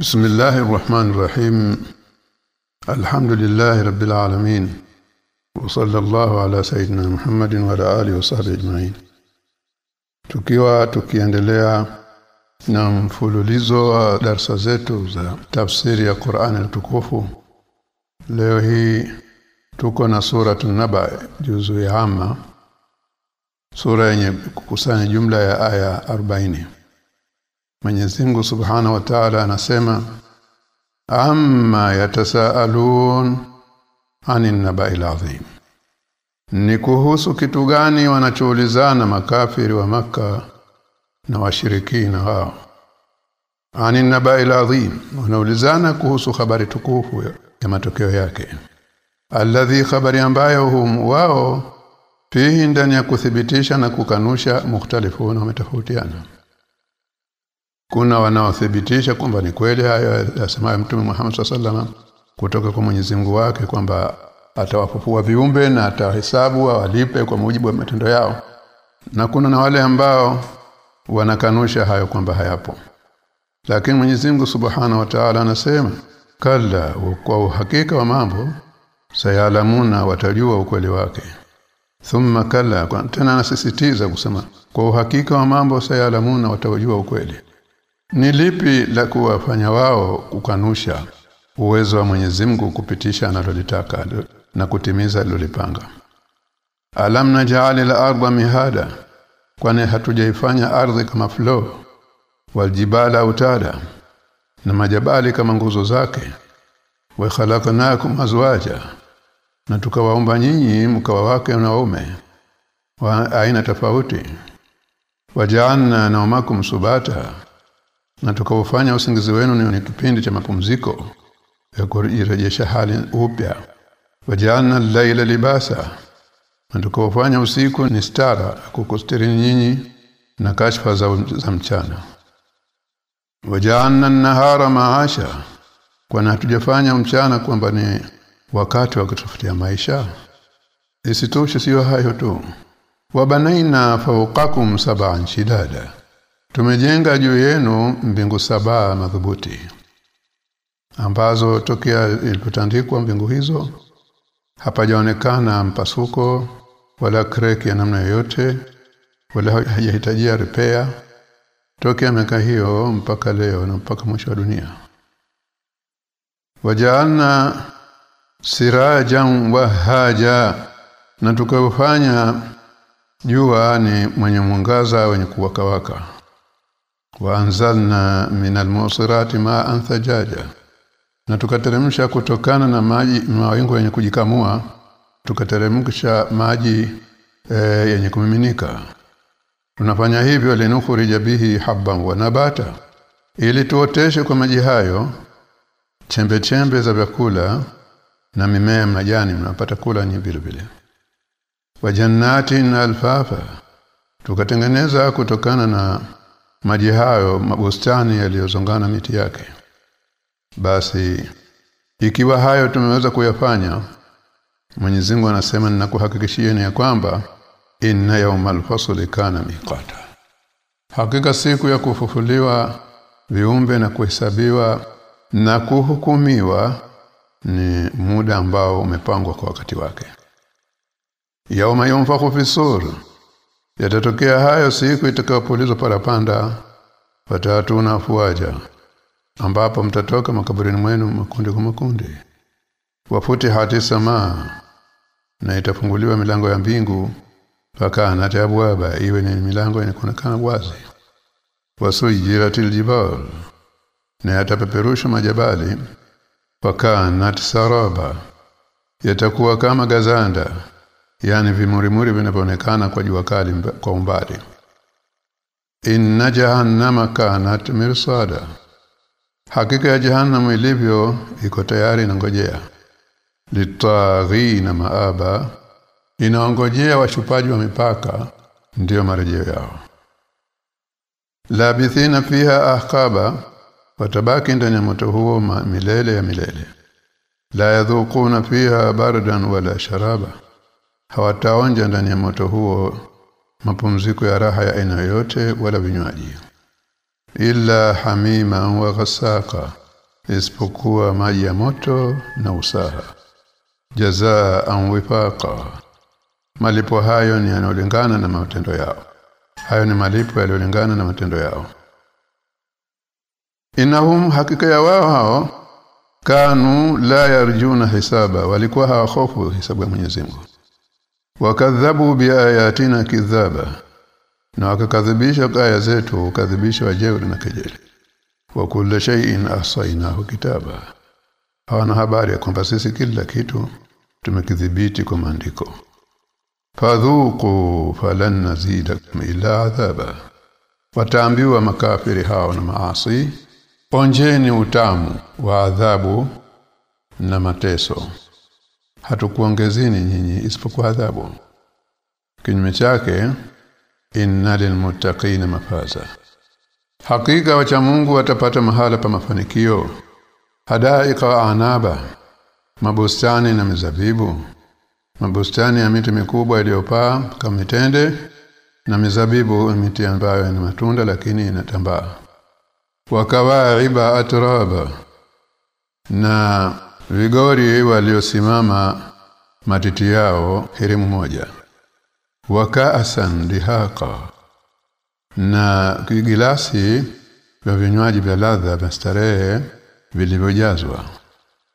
بسم الله الرحمن الرحيم الحمد لله رب العالمين وصلى الله على سيدنا محمد وعلى اله وصحبه اجمعين tukiwa tukiendelea na mfululizo wa darasa zetu za tafsiri ya Qur'an al-tukufu leo hii tuko na sura naba juzu ya amma sura yenye kukusanya jumla ya aya 40 Mwenyezi Mungu Subhanahu wa Ta'ala anasema amma yatasaalun anin naba'il azim ni kuhusu kitu gani wanachoulizana makafiri wa maka na washirikina hao? Anin naba'il azim wanaulizana kuhusu habari tukufu ya matokeo yake. Alladhi khabari ambayo hum wao fihi ndani ya kuthibitisha na kukanusha mukhtalifuna wametofautiana kuna wanaothibitisha kwamba ni kweli hayo yasemayo Mtume Muhammad SAW kutoka kwa Mwenyezi Mungu wake kwamba atawafufua viumbe na atahesabu walipe kwa mujibu wa matendo yao. Na kuna na wale ambao wanakanusha hayo kwamba hayapo. Lakini Mwenyezi Mungu Subhanahu wa Ta'ala anasema kala kwa uhakika wa mambo sayalamuna watajua ukweli wake. Thumma kalla tena anasisitiza kusema kwa uhakika wa mambo sayalamuna watajua ukweli ni lipi la kuwafanya wao kukanusha uwezo wa Mwenyezi Mungu kupitisha analolitaka na kutimiza alilolipanga? Alam naj'alil arda mihada kwani hatujaifanya ardhi kama flo waljibala utada na majabali kama nguzo zake. Wa khalaqnakum azwaja na tukawaumba nyinyi mkawa wake na waume wa aina tofauti. Waja'alna nawmakum subata na tukaofanya usingizi wenu ni kipindi cha mapumziko ya kurejesha hali upya. Wajana al-laila libasa. Na tukaofanya usiku ni stara kukustiri nyinyi na kashfa za, za mchana. Wajana an-nahara maasha. Kwa hatujafanya mchana kwamba ni wakati wa kutafutia maisha? Isitoshe sio hayo tu. Wabanaina fawqakum sab'an shidada Tumejenga juu yenu mbingu saba madhubuti ambazo tokea ilipotandikwa mbingu hizo hapajaonekana mpasuko wala kreki ya namna yoyote wala hajahitajia repair tokea miaka hiyo mpaka leo na mpaka mwisho wa dunia. Wajaalna sirajan wahaja na tukafanya jua ni mwenye mwangaza wenye kuwakawaka waanzalna minal musirati ma'an thajaja na tukateremsha kutokana na maji mawingu yenye kujikamua tukateremsha maji e, yenye kumiminika. Tunafanya hivyo linukhrija bihi habban wa nabata. Ili tuoteshe kwa maji hayo chembe chembe za vyakula na mimea majani mnapata kula ni vile vile. Wa jannatin alfafa. Tukatengeneza kutokana na maji hayo mabustani yaliyozongana miti yake. Basi ikiwa hayo tumeweza kuyafanya Mwenyezi Mungu anasema ninakuhakikishieni ya kwamba inna yawmal fasli kana miqata. Hakika siku ya kufufuliwa viumbe na kuhesabiwa na kuhukumiwa ni muda ambao umepangwa kwa wakati wake. Yauma yunfakhu fi yatatokea hayo siku itakayopulizwa parapanda watatuna fuaja ambapo mtatoka makaburini mwenu makundi kwa makundi wafute hati samaa na itafunguliwa milango ya mbingu fakana tabwaba iwe ni milango inaonekana wazi. Wasujiratil jibal na yatapeperusha majabali fakana saraba yatakuwa kama gazanda yani vimurimuri vinavyoonekana kwa jua kali kwa umbali. Inna jahannama kanat mirsada. Hakika ya jahannam ilivyo iko tayari inangojea. Litaghina maaba. Inaongojea washupaji wa mipaka ndiyo marejeo yao. Labithina fiha ahqaba. Watabaki ndani ya moto huo milele ya milele. La yadhuquna fiha bardan wala sharaba hawataonja ndani ya moto huo mapumziko ya raha ya aina yote wala vinywaji. Illa hamima wa ghasaka isipokuwa maji ya moto na usaha. Jazaa wifaqa. Malipo hayo ni yanayolingana na matendo yao. Hayo ni malipo yaliyolingana na matendo yao. Inahum hakika ya wao hao kanu la yarjuna hisaba walikuwa hawahofu hisabu ya Mwenyezi Mungu wakadhabu biayatina kidhaba na wakakadhibisha aya zetu ukadhibisha wajeuri na kejeli. Wa kulli shay'in ahsaynahu kitaba. Hawana habari ya kwamba sisi kila kitu tumekidhibiti kwa maandiko. Fadhuku falan nazidakum ila adhaba. Wataambiwa makafiri hao na maasi onjeni utamu wa adhabu na mateso hatukuongezeni nyinyi isipokuwa adhabu. Kinyume chake inna lilmuttaqina mafaza. Hakika wacha Mungu watapata mahala pa mafanikio. Hadaika wa anaba mabustani na mizabibu mabustani ya miti mikubwa iliyopaa kama mitende na mizabibu miti ambayo ina matunda lakini inatambaa. Wakawaiba atraba na vigori waliosimama matiti yao hirimu moja. Wakaasan dihaqa. Na kigilasi vya vinywaji vya ladha vya starehe vilivyojazwa.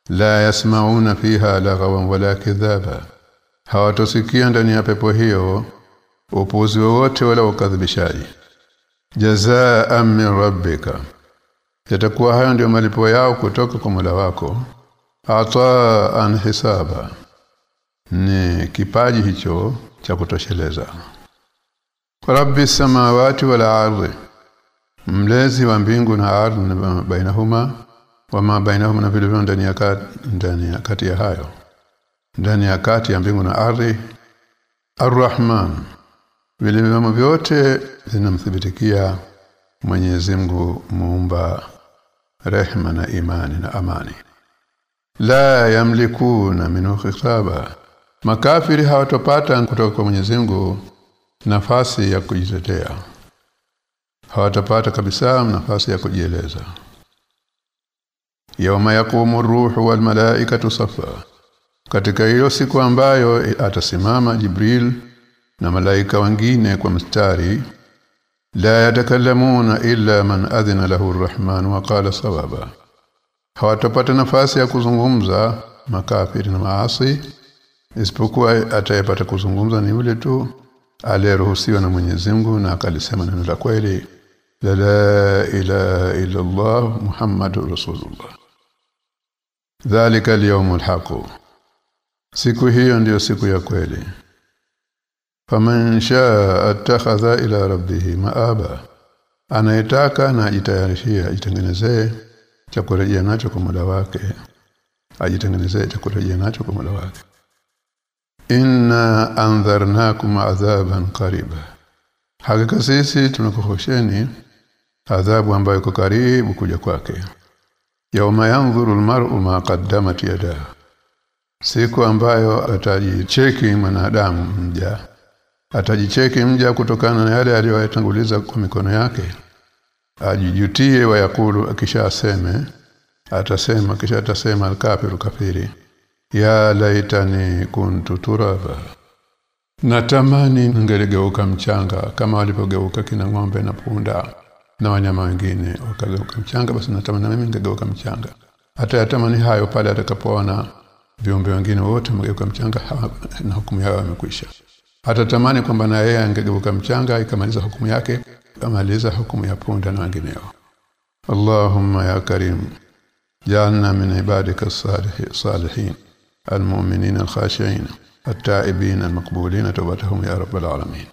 La yasmauna fiha laghawan wala kidhaba. Hawatosikia ndani ya pepo hiyo upuzi wowote wala ukadhibishaji. Jazaa min rabbika. Yatakuwa hayo ndio malipo yao kutoka kwa mula wako an hisaba. Ni kipaji hicho cha kutosheleza. Rabbi samawati wal ardi. Mlezi wa mbingu na ardhi na bainahuma wama bainahuma na vilivyo ndani ya kati ndani ya kati ya hayo. Ndani ya kati ya mbingu na ardhi arrahman. Vilivyo vyote vinamthibitikia Mwenyezi Mungu muumba rehma na imani na amani la yamlikuna minhu khitaba. Makafiri hawatopata kutoka kwa Mwenyezi Mungu nafasi ya kujitetea. Hawatapata kabisa nafasi ya kujieleza. Yawma yaqumu ruhu wal malaikatu safa katika hiyo siku ambayo atasimama Jibril na malaika wengine kwa mstari la yatakallamuna illa man adhina lahu arrahman wa qala sawaba hawatapata nafasi ya kuzungumza makafiri na maasi. Isipokuwa atayepata kuzungumza ni yule tu aliyeruhusiwa na Mwenyezi Mungu na akalisema neno la kweli la la ilaha illa Allah Muhammadur Rasulullah. Dhalika al-yawmul siku hiyo ndiyo siku ya kweli. Faman shaa attakhadha ila rabbih maaba. Anayetaka na ajitayarishia ajitengenezee cha kurejea nacho kwa muda wake. Ajitengenezee cha kurejea nacho kwa muda wake. Inna andharnakum adhaban qariba. Hakika sisi tunakuhosheni adhabu ambayo iko karibu kuja kwake. Yauma yanzuru almar'u ma qaddamat yadahu siku ambayo atajicheki mwanadamu mja. Atajicheki mja kutokana na yale aliyoyatanguliza kwa mikono yake ajijutie wayakulu kisha aseme atasema kisha atasema alkafiru kafiri ya laitani kuntu turaba. Natamani ningeligeuka mchanga kama walipogeuka kina ng'ombe na punda na wanyama wengine wakageuka mchanga basi natamani na mimi ningegeuka mchanga. Hata yatamani hayo pale atakapoona viumbe wengine wote mgeuka mchanga na hukumu yao imekwisha. Atatamani kwamba na yeye angegeuka mchanga ikamaliza hukumu yake kamaliza hukumu ya punda na wengineo Allahumma ya Karim جعلنا من عبادك الصالحين المؤمنين الخاشعين التائبين المقبولين توبتهم يا رب العالمين.